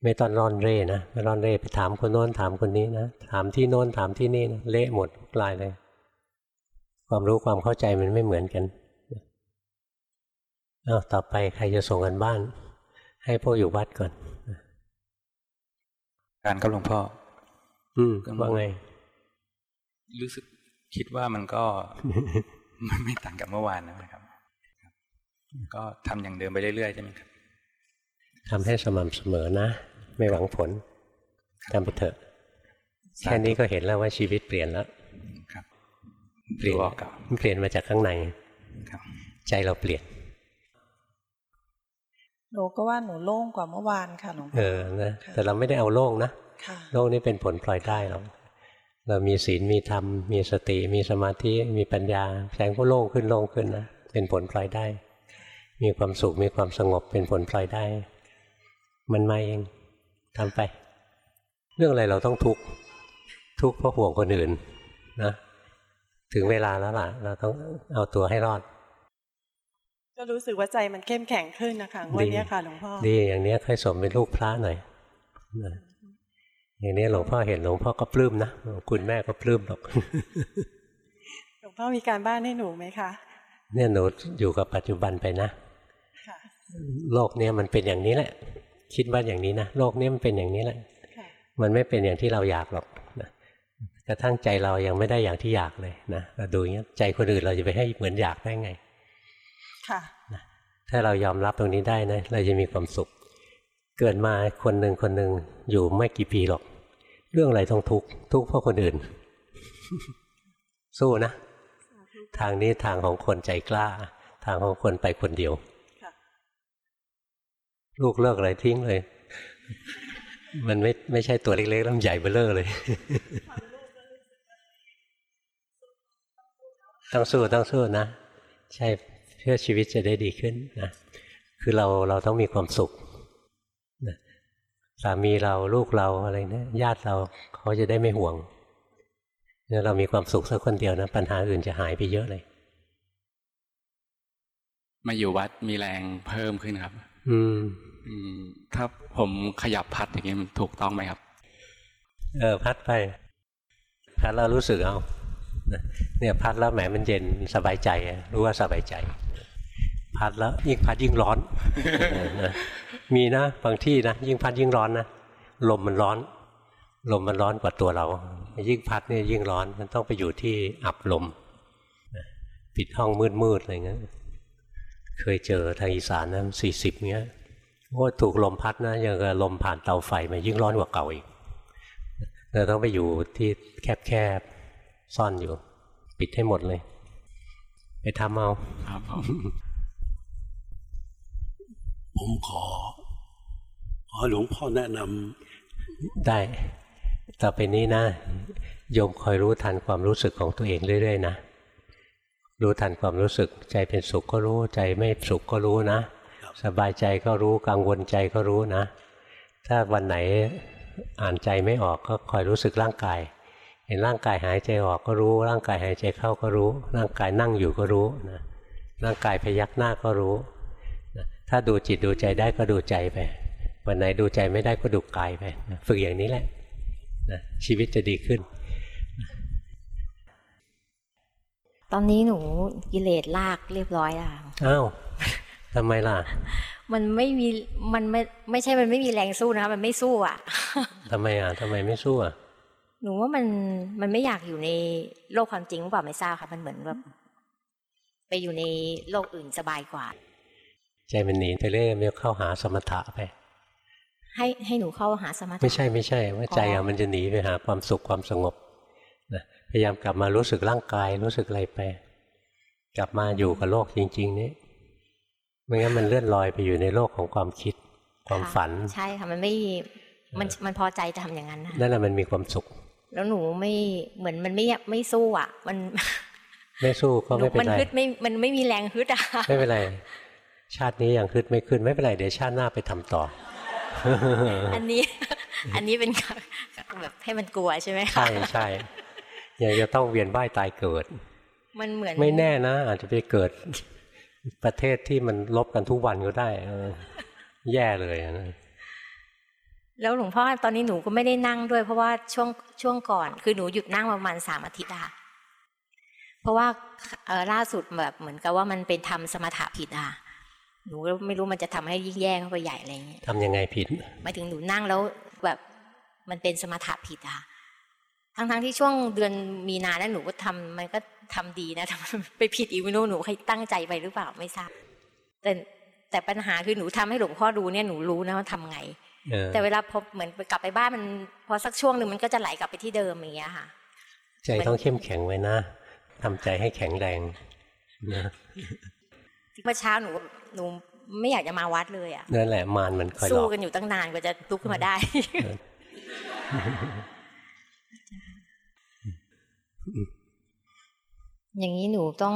ไม่ต้องร่อนเร่นะไม่ร่อนเร่ไปถามคนโน้นถามคนนี้นะ ถามที่โน้นถามที่นี่นะเละหมดกลายเลย ความรู้ความเข้าใจมันไม่เหมือนกันเอาต่อไปใครจะส่งกันบ้าน ให้พวกอยู่วัดก่อน การกับหลวงพ่อ อืมว่าไง รู้สึกคิดว่ามันก็มันไม่ต่างกับเมื่อวานนะครับ ก็ทำอย่างเดิมไปเรื่อยๆใช่ไหมครับทำให้สม่ำเสมอนะ ไม่หวังผลทำไปเถอะสาธุแค่นี้ก็เห็นแล้วว่าชีวิตเปลี่ยนแล้วครับเปลี่ยนดูออกครับเปลี่ยนมาจากข้างในครับใจเราเปลี่ยนหนูก็ว่าหนูโล่งกว่าเมื่อวานค่ะหลวงเอพ่ออนะแต่เราไม่ได้เอาโล่งนะค่ะโล่งนี่เป็นผลพลอยได้หรอก เรามีศีลมีธรรม มีสติ มีสมาธิ มีปัญญาแสงก็โล่งขึ้นโล่งขึ้นนะเป็นผลพลอยได้ มีความสุขมีความสงบเป็นผลพลอยได้ มันมาเองทำไป เรื่องอะไรเราต้องทุกข์ทุกข์เพราะห่วงคนอื่นนะถึงเวลาแล้วล่ะ เราต้องเอาตัวให้รอด ก็รู้สึกว่าใจมันเข้มแข็งขึ้นนะคะงวันนี้ยค่ะหลวงพ่อดีอย่างเนี้ยค่อยสมเป็นลูกพระหน่อยนะ อย่างนี้หลวงพ่อเห็นหลวงพ่อก็ปลื้มนะคุณแม่ก็ปลื้มหรอกหลวงพ่อมีการบ้านให้หนูไหมคะเนี่ยหนูอยู่กับปัจจุบันไปนะค่ะโลกเนี้ยมันเป็นอย่างนี้แหละ คิดว่าอย่างนี้นะโลกเนี้ยมันเป็นอย่างนี้แหละค่ะมันไม่เป็นอย่างที่เราอยากหรอกนะกระทั่งใจเรายังไม่ได้อย่างที่อยากเลยนะเราดูอย่างเงี้ยใจคนอื่นเราจะไปให้เหมือนอยากได้ไง ค่ะถ้าเรายอมรับตรงนี้ได้นะเราจะมีความสุข เกิดมาคนหนึ่งคนหนึ่งอยู่ไม่กี่ปีหรอก เรื่องอะไรต้องทุกข์ทุกข์เพราะคนอื่น สู้นะ ทางนี้ทางของคนใจกล้า ทางของคนไปคนเดียวค่ะลูกเลิกอะไรทิ้งเลย มันไม่ไม่ใช่ตัวเล็กๆแล้วมันใหญ่เบ้อเร่อเลย ต้องสู้ต้องสู้นะ ใช่เพื่อชีวิตจะได้ดีขึ้นนะ คือเราเราต้องมีความสุขนะ สามีเราลูกเราอะไรเนี่ยญาติเราเขาจะได้ไม่ห่วงเนี่ยเรามีความสุขสักคนเดียวนะปัญหาอื่นจะหายไปเยอะเลย มาอยู่วัดมีแรงเพิ่มขึ้นครับ อืม อืม ถ้าผมขยับพัดอย่างเงี้ยมันถูกต้องไหมครับ เออ พัดไป พัดแล้วรู้สึกเอานะเนี่ยพัดแล้วแหมมันเย็นสบายใจอะรู้ว่าสบายใจ พัดแล้วยิ่งพัดยิ่งร้อนเออนะ มีนะบางที่นะยิ่งพัดยิ่งร้อนนะลมมันร้อน ลมมันร้อนกว่าตัวเรา ยิ่งพัดเนี่ยยิ่งร้อนมันต้องไปอยู่ที่อับลมนะปิดห้องมืดๆอะไรเงี้ยเคยเจอทางอีสานนะสี่สิบเงี้ยโอ้ถูกลมพัดนะยังกับลมผ่านเตาไฟมายิ่งร้อนกว่าเก่าอีกเราต้องไปอยู่ที่แคบๆซ่อนอยู่ ปิดให้หมดเลย ไปทำเอาครับผมผมขอ ขอหลวงพ่อแนะนได้ ต่อไปนี้นะโยมคอยรู้ทันความรู้สึกของตัวเองเรื่อยๆนะรู้ทันความรู้สึก ใจเป็นสุขก็รู้ ใจไม่สุขก็รู้นะ สบายใจก็รู้กังวลใจก็รู้นะ ถ้าวันไหนอ่านใจไม่ออกก็คอยรู้สึกร่างกาย เห็นร่างกายหายใจออกก็รู้ ร่างกายหายใจเข้าก็รู้ ร่างกายนั่งอยู่ก็รู้นะร่างกายพยักหน้าก็รู้นะถ้าดูจิตดูใจได้ก็ดูใจไป วันไหนดูใจไม่ได้ก็ดูกายไปนะฝึกอย่างนี้แหละนะชีวิตจะดีขึ้น ตอนนี้หนูกิเลสลากเรียบร้อยแล้วค่ะอ้าวทำไมล่ะ มันไม่มีมันไม่ไม่ใช่มันไม่มีแรงสู้นะคะมันไม่สู้อะทำไมอะทำไมไม่สู้อะหนูว่ามันมันไม่อยากอยู่ในโลกความจริงหรือเปล่าไม่ทราบค่ะมันเหมือนแบบไปอยู่ในโลกอื่นสบายกว่า ใจมันหนีไปเรื่อยมันเข้าหาสมถะไป ให้ให้หนูเข้าหาสมาธิไม่ใช่ไม่ใช่ว่าใจอ๋อะอมันจะหนีไปหาความสุขความสงบนะพยายามกลับมารู้สึกร่างกายรู้สึกอะไรไป กลับมาอยู่กับโลกจริง ๆ นี้ไม่งั้นมันเลื่อนลอยไปอยู่ในโลกของความคิดความค่ะฝัน ใช่ค่ะมันไม่มันมันพอใจจะทำอย่างนั้นนะนั่นแหละมันมีความสุข แล้วหนูไม่เหมือนมันไม่ไม่สู้อะ มันไม่สู้ก็หนูไม่เป็นมันไรฮึดไม่มันไม่มีแรงฮึดอะไม่เป็นไรชาตินี้ยังขึ้นไม่ขึ้นไม่เป็นไรเดี๋ยวชาติหน้าไปทำต่อ อันนี้ อันนี้เป็นการแบบให้มันกลัวใช่ไหมคะใช่ใช่ยังจะต้องเวียนว่ายตายเกิด มันเหมือนไม่แน่นะ อาจจะไปเกิดประเทศที่มันลบกันทุกวันก็ได้เออแย่เลยนะแล้วหลวงพ่อตอนนี้หนูก็ไม่ได้นั่งด้วย เพราะว่าช่วงช่วงก่อน คือหนูหยุดนั่งประมาณสามอาทิตย์อะค่ะเพราะว่าเอ่อล่าสุดแบบเหมือนกับว่ามันเป็นทำสมถะผิดอะค่ะ หนูก็ไม่รู้มันจะทำให้ยิ่งแย่เข้าไปใหญ่อะไรอย่างเงี้ยทำยังไงผิดหมายถึงหนูนั่งแล้วแบบมันเป็นสมถะผิดอะค่ะทั้งๆที่ช่วงเดือนมีนานั้นหนูก็ทำมันก็ทำดีนะทำไปผิดอีกไม่รู้หนูเคยตั้งใจไปหรือเปล่าไม่ทราบแต่แต่ปัญหาคือหนูทำให้หลวงพ่อดูเนี่ยหนูรู้นะว่าทำไงเออแต่เวลาพอเหมือนกลับไปบ้านมันพอสักช่วงหนึ่งมันก็จะไหลกลับไปที่เดิมอย่างเงี้ยค่ะใจต้องเข้มแข็งไว้นะทำใจให้แข็งแรงนะ เมื่อเช้าหนูหนูไม่อยากจะมาวัดเลยอะนั่นแหละมารมันคอยหลสู้อกกันอยู่ตั้งนานกว่าจะลุกขึ้นมาได้อย่างนี้หนูต้อง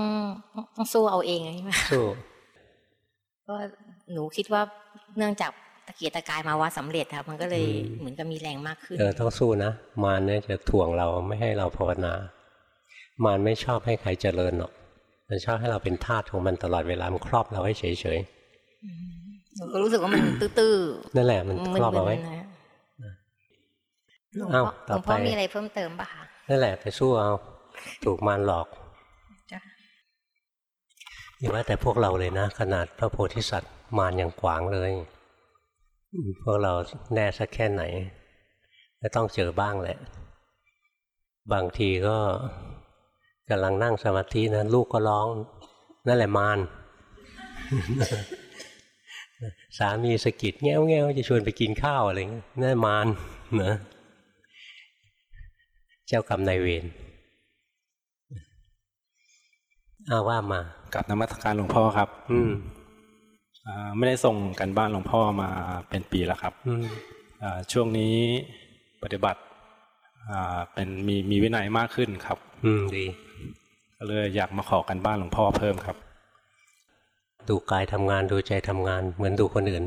ต้องสู้เอาเองใช่ไหมสู้ก็หนูคิดว่าเนื่องจากตะเกียกตะกายมาวัดสำเร็จค่ะมันก็เลยเหมือนกับมีแรงมากขึ้นเออต้องสู้นะมารเนี่ยจะถ่วงเราไม่ให้เราภาวนา มารไม่ชอบให้ใครเจริญหรอก มันชอบให้เราเป็นทาสของมันตลอดเวลามันครอบเราให้เฉยหนูก็รู้สึกว่ามันตื้อๆนั่นแหละมันๆครอบเราไว้ๆนะหลวงอ้าวพ่อหต่ลอวงพ่อไปมีอะไรเพิ่มเติมป่ะคะนั่นแหละไปสู้เอาถูกมารหลอกจ้ะอย่าว่าแต่พวกเราเลยนะ ขนาดพระโพธิสัตว์มารยังขวางเลยอืมพวกเราแน่สักแค่ไหนก็ต้องเจอบ้างแหละ บางทีก็ กำลังนั่งสมาธินะลูกก็ร้อง นั่นแหละมารสามีสะกิดแง้วแง้วจะชวนไปกินข้าวอะไรเงี้ยนั่นมารนะเจ้ากรรมนายเวรเอาว่ามากับนมัสการหลวงพ่อครับ อืมอ่าไม่ได้ส่งกันบ้านหลวงพ่อมาเป็นปีแล้วครับอืมอ่าช่วงนี้ปฏิบัติอ่า เป็นมีมีวินัยมากขึ้นครับ อืมดีก็เลยอยากมาขอกันบ้านหลวงพ่อเพิ่มครับ ดูกายทำงานดูใจทำงาน เหมือนดูคนอื่น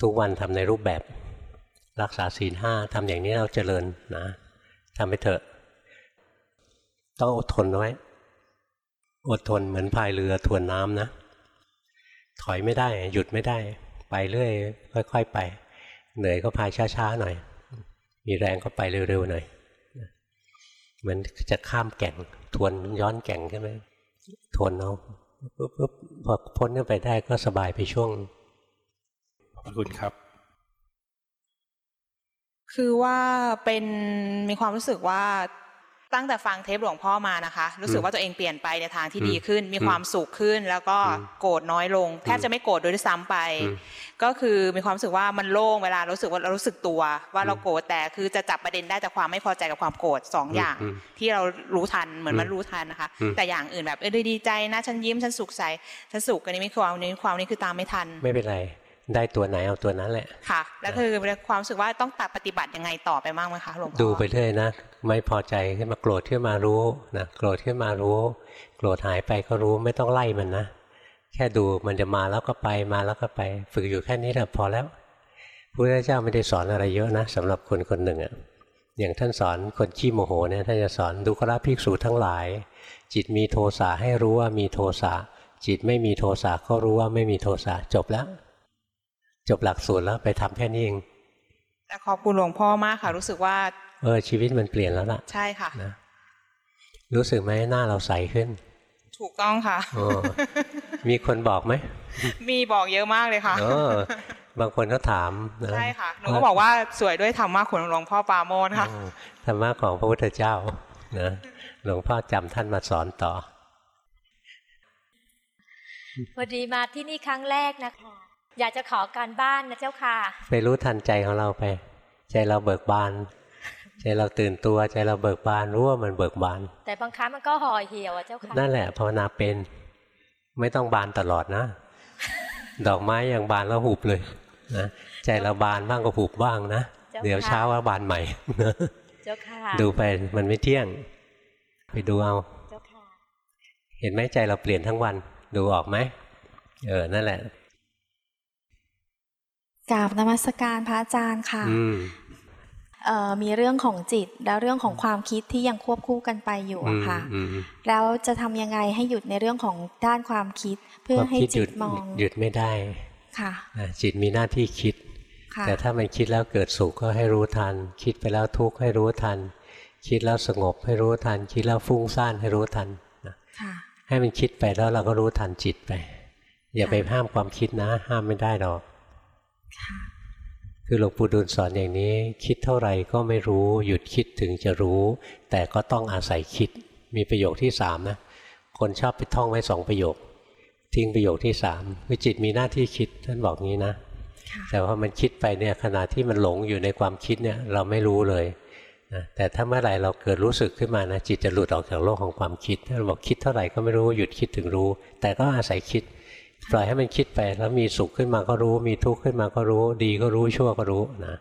ทุกวันทำในรูปแบบรักษาศีลห้าทำอย่างนี้เราเจริญนะทำไปเถอะ ต้องอดทนไว้ อดทนเหมือนพายเรือทวนน้ำนะ ถอยไม่ได้ หยุดไม่ได้ ไปเรื่อย ค่อย ๆ ไป เหนื่อยก็พายช้าๆหน่อย มีแรงก็ไปเร็วๆหน่อยเหมือนจะข้ามแก่งทวนย้อนแก่งใช่ไหมทวนเอาปุ๊บปุ๊บพอพ้นขึ้นไปได้ก็สบายไปช่วงขอบคุณครับ คือว่าเป็นมีความรู้สึกว่า ตั้งแต่ฟังเทปหลวงพ่อมานะคะ รู้สึกว่าตัวเองเปลี่ยนไปในทางที่อืมดีขึ้น มีความสุขขึ้น แล้วก็อืมโกรธน้อยลง แทบจะไม่โกรธโดยด้วยซ้ำไปอืมก็คือมีความรู้สึกว่ามันโล่งเวลารู้สึกว่าเรารู้สึกตัว ว่าเราโกรธแต่คือจะจับประเด็นได้จากความไม่พอใจกับความโกรธสองอย่างอืมที่เรารู้ทันเหมือนอืมมันรู้ทันนะคะอืมแต่อย่างอื่นแบบเออดีใจนะฉันยิ้มฉันสุขใจฉันสุขอันนี้ไม่ความนี้ความนี้คือตามไม่ทันไม่เป็นไร ได้ตัวไหนเอาตัวนั้นแหละ ค่ะ แล้วคือความรู้สึกว่าต้องตัดปฏิบัติยังไงต่อไปบ้างไหมคะหลวงพ่อ ดูไปเรื่อยนะ ไม่พอใจขึ้นมาโกรธขึ้นมารู้นะ โกรธขึ้นมารู้ โกรธหายไปก็รู้ไม่ต้องไล่มันนะ แค่ดูมันจะมาแล้วก็ไป มาแล้วก็ไป ฝึกอยู่แค่นี้แหละพอแล้วพระพุทธเจ้าไม่ได้สอนอะไรเยอะนะสำหรับคนคนหนึ่งอะอย่างท่านสอนคนขี้โมโหเนี่ยท่านจะสอนดูกราภิกษุทั้งหลาย จิตมีโทสะให้รู้ว่ามีโทสะจิตไม่มีโทสะก็รู้ว่าไม่มีโทสะจบแล้ว จบหลักสูตรแล้วไปทำแค่นี้เองแต่ขอบคุณหลวงพ่อมากค่ะ รู้สึกว่า เออชีวิตมันเปลี่ยนแล้วล่ะ ใช่ค่ะนะรู้สึกไหมหน้าเราใสขึ้น ถูกต้องค่ะโอ้มีคนบอกไหมมีบอกเยอะมากเลยค่ะเออบางคนก็ถามนะใช่ค่ะหนูก็บอกว่าสวยด้วยธรรมะของหลวงพ่อปราโมทค่ะเออธรรมะของพระพุทธเจ้านะหลวงพ่อจำท่านมาสอนต่อพอดีมาที่นี่ครั้งแรกนะคะ อยากจะขอการบ้านนะเจ้าค่ะไปรู้ทันใจของเราไป ใจเราเบิกบาน ใจเราตื่นตัวใจเราเบิกบานรู้ว่ามันเบิกบาน แต่บางครั้งมันก็ห่อเหี่ยวอะเจ้าค่ะนั่นแหละภาวนาเป็นไม่ต้องบานตลอดนะ ดอกไม้ยังบานแล้วหุบเลยนะใจเราบานบ้างก็หุบบ้างนะเจ้าค่ะเดี๋ยวเช้าว่าบานใหม่นะเจ้าค่ะดูไปมันไม่เที่ยง ไปดูเอาเจ้าค่ะเห็นไหมใจเราเปลี่ยนทั้งวันดูออกไหมเออนั่นแหละ กราบนมัสการพระอาจารย์ค่ะอืมเอ่อมีเรื่องของจิตแล้วเรื่องของความคิดที่ยังควบคู่กันไปอยู่อือะมค่ะอืมแล้วจะทำยังไงให้หยุดในเรื่องของด้านความคิด เพื่อความให้คิดหจิยุตดมองหยุดไม่ได้ค่ะนะจิตมีหน้าที่คิดค่ะแต่ถ้ามันคิดแล้วเกิดสุขก็ให้รู้ทัน คิดไปแล้วทุกข์ให้รู้ทัน คิดแล้วสงบให้รู้ทัน คิดแล้วฟุ้งซ่านให้รู้ทันนะค่ะให้มันคิดไปแล้วเราก็รู้ทันจิตไป อย่าไปห้ามความคิดนะ ห้ามไม่ได้หรอกค่ะ คือหลวงปู่ดูลสอนอย่างนี้ คิดเท่าไหร่ก็ไม่รู้หยุดคิดถึงจะรู้ แต่ก็ต้องอาศัยคิดมีประโยคที่สามนะคนชอบไปท่องไว้สองประโยค ทิ้งประโยคที่สามคือจิตมีหน้าที่คิดท่านบอกงี้นะค่ะแต่ว่ามันคิดไปเนี่ยขณะที่มันหลงอยู่ในความคิดเนี่ยเราไม่รู้เลยนะแต่ถ้าเมื่อไหร่เราเกิดรู้สึกขึ้นมานะจิตจะหลุดออกจากโลกของความคิดถ้าเราบอกคิดเท่าไหร่ก็ไม่รู้หยุดคิดถึงรู้ แต่ก็อาศัยคิด ปล่อยให้มันคิดไปแล้วมีสุขขึ้นมาก็รู้ มีทุกข์ขึ้นมาก็รู้ ดีก็รู้ชั่วก็รู้นะ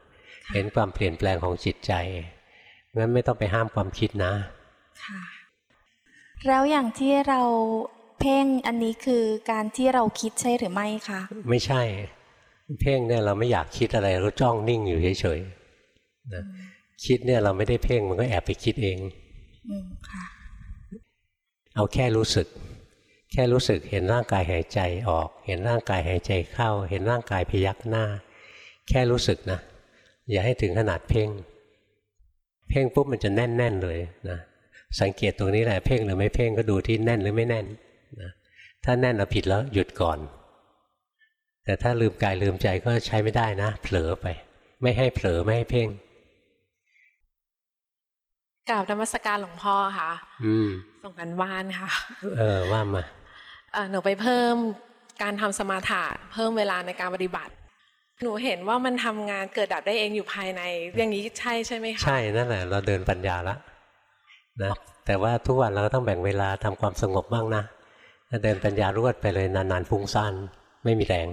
เห็นความเปลี่ยนแปลงของจิตใจงั้นไม่ต้องไปห้ามความคิดนะค่ะแล้วอย่างที่เราเพ่งอันนี้คือการที่เราคิดใช่หรือไม่คะไม่ใช่ เพ่งเนี่ยเราไม่อยากคิดอะไรเราจ้องนิ่งอยู่เฉยๆนะคิดเนี่ยเราไม่ได้เพ่งมันก็แอบไปคิดเองอืมค่ะเอาแค่รู้สึก แค่รู้สึกเห็นร่างกายหายใจออก เห็นร่างกายหายใจเข้า เห็นร่างกายพยักหน้า แค่รู้สึกนะ อย่าให้ถึงขนาดเพ่ง เพ่งปุ๊บมันจะแน่น ๆ เลยนะสังเกตตรงนี้แหละเพ่งหรือไม่เพ่งก็ดูที่แน่นหรือไม่แน่นนะถ้าแน่นเราผิดแล้วหยุดก่อน แต่ถ้าลืมกายลืมใจก็ใช้ไม่ได้นะ เผลอไป ไม่ให้เผลอไม่ให้เพ่งกราบนมัสการหลวงพ่อค่ะ อืม ส่งกันบ้านค่ะ เออว่ามาเอ่อ หนูไปเพิ่มการทำสมาธิเพิ่มเวลาในการปฏิบัติ หนูเห็นว่ามันทำงานเกิดดับได้เองอยู่ภายใน อย่างนี้ใช่ใช่ไหมคะใช่นั่นแหละ เราเดินปัญญาละนะแต่ว่าทุกวันเราก็ต้องแบ่งเวลาทำความสงบบ้างนะถ้าเดินปัญญารวดไปเลยนานๆฟุ้งซ่านไม่มีแรง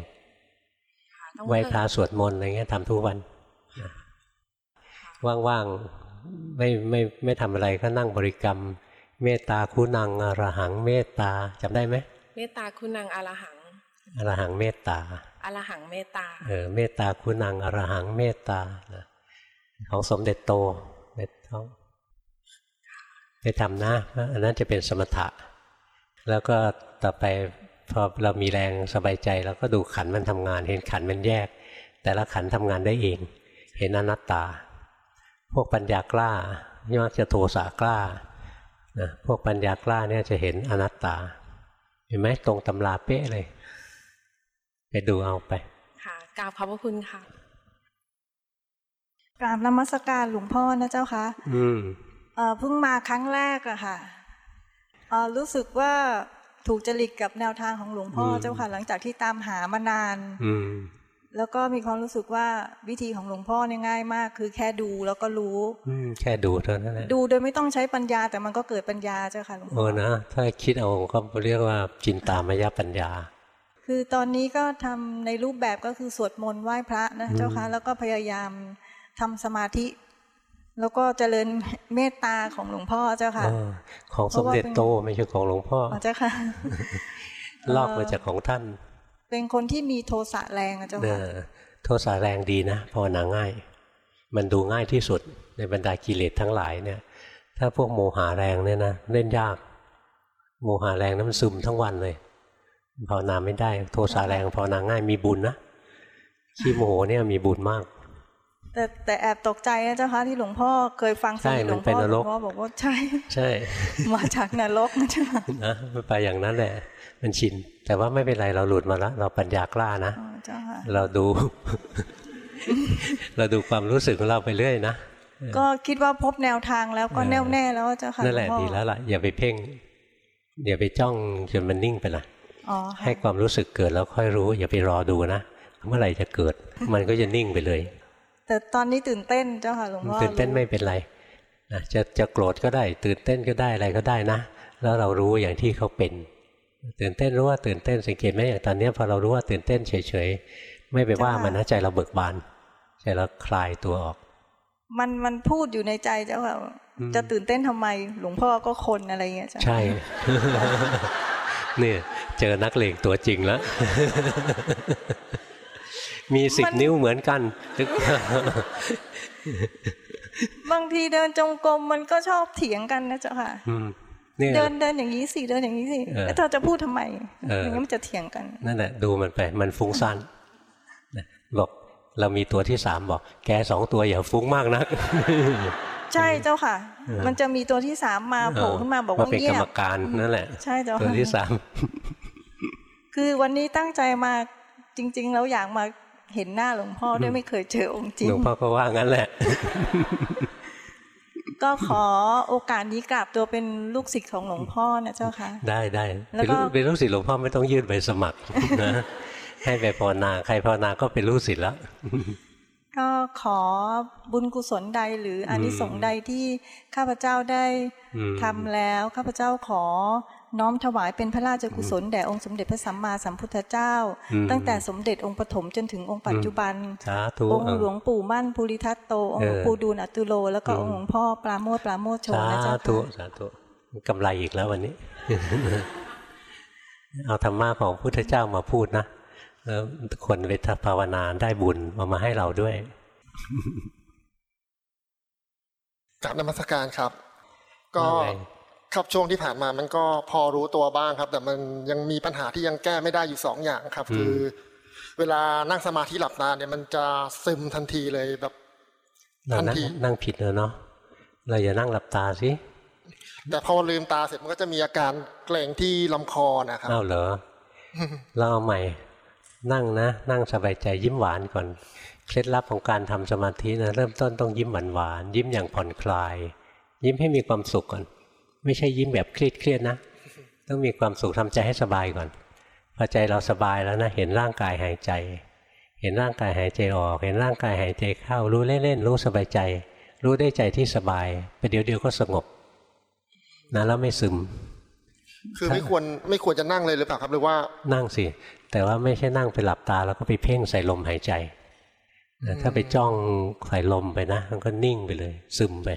ค่ะต้องไหว้เพิ่มพระสวดมนต์อะไรเงี้ยทำทุกวันนะว่างๆไม่ไม่ไม่ทำอะไรก็นั่งบริกรรม เมตตาคุณังอรหังเมตตาจำได้ไหม เมตตาคุณังอรหังอรหังเมตตาอรหังเมตตาเออเมตตาคุณังอรหังเมตตานะของสมเด็จโตเด็ดท้องไปทำนะอันนั้นจะเป็นสมถะ แล้วก็ต่อไปพอเรามีแรงสบายใจเราก็ดูขันมันทำงาน เห็นขันมันแยก แต่ละขันทำงานได้เอง เห็นอนัตตา พวกปัญญากล้ามักจะโทสะกล้านะพวกปัญญากล้าเนี่ยจะเห็นอนัตตา เห็นไหมตรงตำราเป๊ะเลย ไปดูเอาไป ค่ะกราบขอบพระคุณค่ะกราบนมัสการหลวงพ่อนะเจ้าคะอืมเอ่อเพิ่งมาครั้งแรกอะค่ะเอ่อรู้สึกว่าถูกจริตกับแนวทางของหลวงพ่ออมเจ้าค่ะ หลังจากที่ตามหามานาน อืม แล้วก็มีความรู้สึกว่าวิธีของหลวงพ่อเนี่ยง่ายมาก คือแค่ดูแล้วก็รู้อืมแค่ดูเท่านั้นแหละดูโดยไม่ต้องใช้ปัญญาแต่มันก็เกิดปัญญาเจ้าค่ะหลวงโอ้พ่อนะถ้าคิดเอาก็เรียกว่าจินตามยปัญญา คือตอนนี้ก็ทำในรูปแบบก็คือสวดมนต์ไหว้พระนะเจ้าค่ะแล้วก็พยายามทำสมาธิ แล้วก็เจริญเมตตาของหลวงพ่อเจ้าค่ะเออของสมเด็จโตไม่ใช่ของหลวงพ่ออ๋อเจ้าค่ะลอกมาจากของท่าน เป็นคนที่มีโทสะแรงอะเจ้าเนค่ะอโทสะแรงดีนะภาวนาง่าย มันดูง่ายที่สุดในบรรดากิเลสทั้งหลายเนี่ย ถ้าพวกโมหะแรงเนี่ยนะเล่นยาก โมหะแรงนั้นมันซึมทั้งวันเลยภาวนาไม่ได้ โทสะแรงภาวนาง่ายมีบุญนะขี้โมโหเนี่ยมีบุญมาก แต่แต่แอบตกใจนะเจ้าค่ะที่หลวงพ่อเคยฟังใช่ซีดีหลวงมันเป็นพ่อนหรลวกงพ่อบอกว่าใช่ ใช่ มาจากนรกนะเจ้าค่ะนะมันไปอย่างนั้นแหละ มันชิน แต่ว่าไม่เป็นไรเราหลุดมาแล้ว เราปัญญากล้านะอ๋อเจ้าค่ะเราดู เราดูความรู้สึกของเราไปเรื่อยนะ ก็คิดว่าพบแนวทางแล้วก็แน่วแน่แล้วเจ้าค่ะนั่นแหละวงพ่อดีแล้วล่ะ อย่าไปเพ่งอย่าไปจ้องจนมันนิ่งไปละออ๋อค่ะให้ความรู้สึกเกิดแล้วค่อยรู้ อย่าไปรอดูนะเมื่อไหร่จะเกิด มันก็จะนิ่งไปเลย แต่ตอนนี้ตื่นเต้นเจ้าค่ะหลวงพ่อตื่นเต้นไม่เป็นไรนะจะจะโกรธก็ได้ ตื่นเต้นก็ได้อะไรก็ได้นะ แล้วเรารู้อย่างที่เขาเป็น ตื่นเต้นรู้ว่าตื่นเต้นสังเกตไหมอย่างตอนเนี้ยพอเรารู้ว่าตื่นเต้นเฉยๆไม่ไปว่ามันนะใจเราเบิกบานใจเราคลายตัวออก มันมันพูดอยู่ในใจเจ้าค่ะอืมจะตื่นเต้นทำไม หลวงพ่อก็คนอะไรเงี้ยเจ้าใช่เนี่ยเจอนักเลงตัวจริงแล้ว มีสิบนิ้วเหมือนกันบางทีเดินจงกรมมันก็ชอบเถียงกันนะเจ้าค่ะอืม เนี่ยเดินเดินอย่างนี้สิเดินอย่างนี้สิเออแล้วเธอจะพูดทำไมเออออย่างนี้มันจะเถียงกัน นั่นแหละดูมันไปมันฟุ้งซ่านนะบอกเรามีตัวที่สามบอก แกสองตัวอย่าฟุ้งมากนัก ใช่เจ้าค่ะเออมันจะมีตัวที่สามมาโผล่ขึ้นมาบอกว่าเป็นเงีกรยรมบการนั่นแหละ ใช่เจ้าตัวค่ะที่สามคือวันนี้ตั้งใจมาจริง ๆ แล้วอยากมาเห็นหน้าหลวงพ่อด้วยไม่เคยเจอองค์จริหลงวงพ่อก็ว่างั้นแหละ ก็ขอโอกาสนี้กราบตัวเป็นลูกศิษย์ของหลวงพ่อนะเจ้าค่ะ ได้ได้แล้วเป็นก็ลูกเป็นลูกศิษย์หลวงพ่อไม่ต้องยื่นใบสมัครนะให้ไปภาวนาใครภาวนาก็เป็นลูกศิษย์แล้วก็ขอบุญกุศลใดหรืออานิสงส์ใดที่ข้าพเจ้าได้อืมทำแล้ว ข้าพเจ้าขอ น้อมถวายเป็นพระราชกุศลแด่องค์สมเด็จพระสัมมาสัมพุทธเจ้าอืมตั้งแต่สมเด็จองค์ปฐมจนถึงองค์ปัจจุบันสาธุองค์เออหลวงปู่มั่นภูริทัตโต องค์หลวงเออปู่ดูลย์อตุโล แล้วก็อืมองค์หลวงพ่อปราโมทปราโมทโชสานะเจ้าธุค่ะสาธุกำไรอีกแล้ววันนี้ เอาธรรมะของพุทธเจ้ามาพูดนะแล้วคนไปภาวนาได้บุญเอามาให้เราด้วยกลับนมัสการครับ ก็ว่าไง ครับช่วงที่ผ่านมามันก็พอรู้ตัวบ้างครับ แต่มันยังมีปัญหาที่ยังแก้ไม่ได้อยู่สองอย่างครับ คือเวลานั่งสมาธิหลับตาเนี่ยมันจะซึมทันทีเลยแบบเราทันนั่งทีนั่งผิดแล้วเนาะเราอย่านั่งหลับตาสิแต่พอลืมตาเสร็จมันก็จะมีอาการเกร็งที่ลำคอนะครับอ้าวเหรอเราเอาใหม่นั่งนะ นั่งสบายใจยิ้มหวานก่อน เคล็ดลับของการทำสมาธินะเริ่มต้นต้องยิ้มหวานหวานๆยิ้มอย่างผ่อนคลาย ยิ้มให้มีความสุขก่อน ไม่ใช่ยิ้มแบบเครียดเครียดๆนะ ต้องมีความสุขทำใจให้สบายก่อน พอใจเราสบายแล้วนะ เห็นร่างกายหายใจ เห็นร่างกายหายใจออก เห็นร่างกายหายใจเข้า รู้เล่นๆ รู้สบายใจ รู้ได้ใจที่สบาย ไปเดี๋ยวเดียวก็สงบนะแล้วไม่ซึม คือไม่ควรไม่ควรจะนั่งเลยหรือเปล่าครับหรือว่า นั่งสิ แต่ว่าไม่ใช่นั่งไปหลับตาแล้วก็ไปเพ่งใส่ลมหายใจนะถ้าไปจ้องใส่ลมไปนะ มันก็นิ่งไปเลย ซึมไป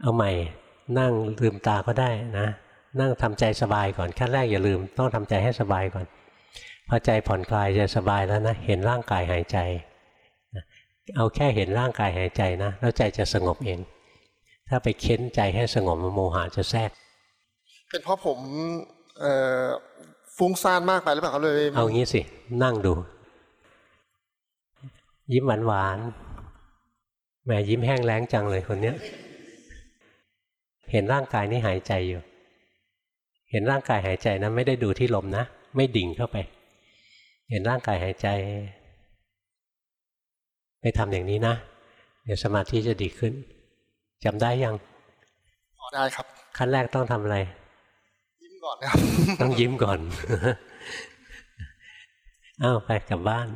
เอาใหม่ นั่งลืมตาก็ได้นะ นั่งทำใจสบายก่อนขั้นแรกอย่าลืม ต้องทำใจให้สบายก่อนพอใจผ่อนคลายใจสบายแล้วนะ เห็นร่างกายหายใจนะเอาแค่เห็นร่างกายหายใจนะแล้วใจจะสงบเอง ถ้าไปเค้นใจให้สงบโมหะจะแทรก เป็นเพราะผมเอ่อฟุ้งซ่านมากไปหรือเปล่าครับเลย เอางี้สิ นั่งดู ยิ้มหวานหวานๆแหมยิ้มแห้งแล้งจังเลยคนเนี้ย เห็นร่างกายนี่หายใจอยู่ เห็นร่างกายหายใจนะไม่ได้ดูที่ลมนะ ไม่ดิ่งเข้าไป เห็นร่างกายหายใจ ไปทำอย่างนี้นะ เดี๋ยวสมาธิจะดีขึ้นจำได้ยังพอได้ครับ ขั้นแรกต้องทำอะไร ยิ้มก่อนนะครับ ต้องยิ้มก่อน อ้าวไปกลับบ้าน